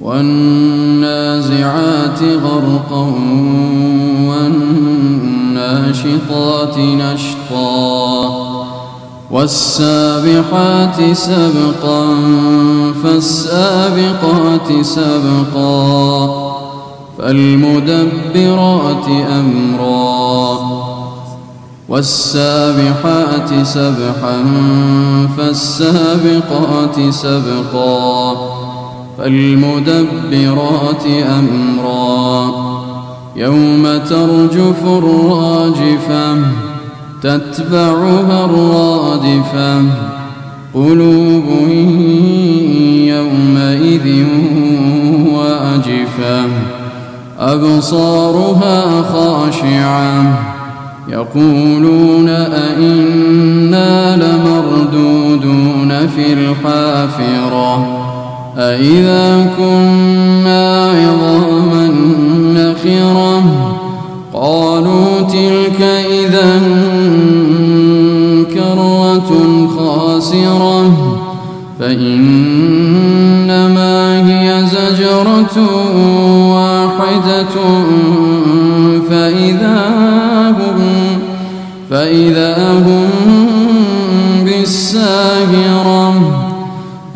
والنازعات غرقا والناشطات نشطا والسابحات سبقا فالسابقات سبقا فالمدبرات أمرا والسابحات سبحا فالسابقات سبقا فالمدبرات أمرا. يوم ترجف الراجفة تتبعها الرادفة قلوب يومئذ واجفة أبصارها خاشعة. يقولون أئنا لمردودون في الحافرة. أئذا كنا عظاما نخرة قالوا تلك إذا كرة خاسرة فإنما هي زجرة واحدة فإذا هم فإذا هم بالساهرة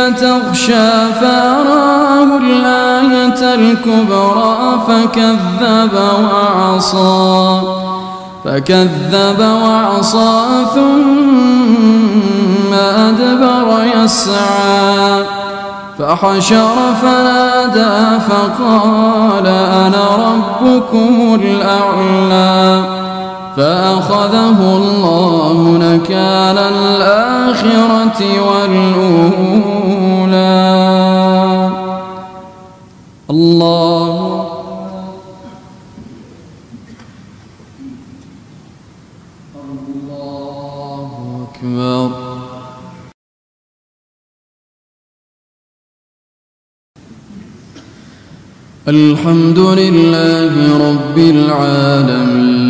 فتغشى فأراه الآية الكبرى فكذب وعصى فكذب وعصى ثم أدبر يسعى فحشر فنادى فقال أنا ربكم الأعلى. فأخذه الله نكال الآخرة والأولى. الله الله أكبر. الحمد لله رب العالمين.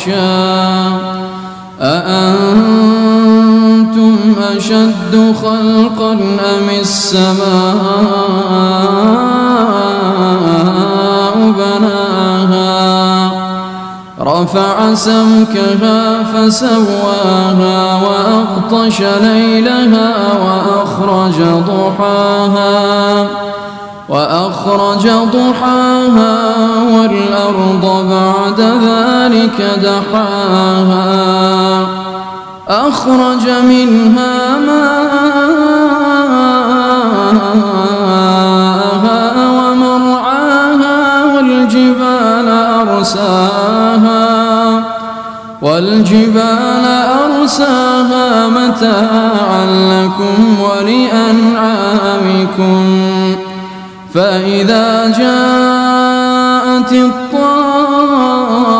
يخشى أأنتم أشد خلقا أم السماء بناها؟ رفع سمكها فسواها وأغطش ليلها وأخرج ضحاها وأخرج ضحاها والأرض بعد ذلك دحاها أخرج منها ماءها ومرعاها والجبال أرساها والجبال أرساها متاعا لكم ولأنعامكم. فإذا جاءت الطامة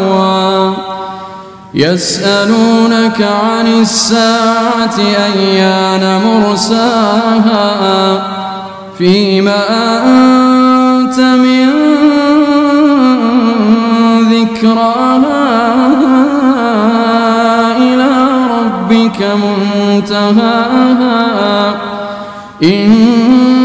يسألونك عن الساعة أيان مرساها فيما أنت من ذكراها إلى ربك منتهاها إنما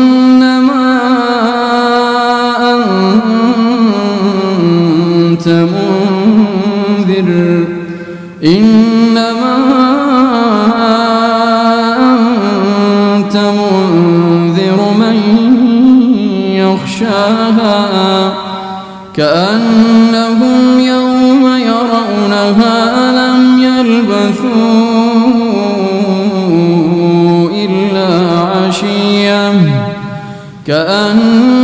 يخشاها كأنهم يوم يرونها لم يلبثوا إلا عشية كأنهم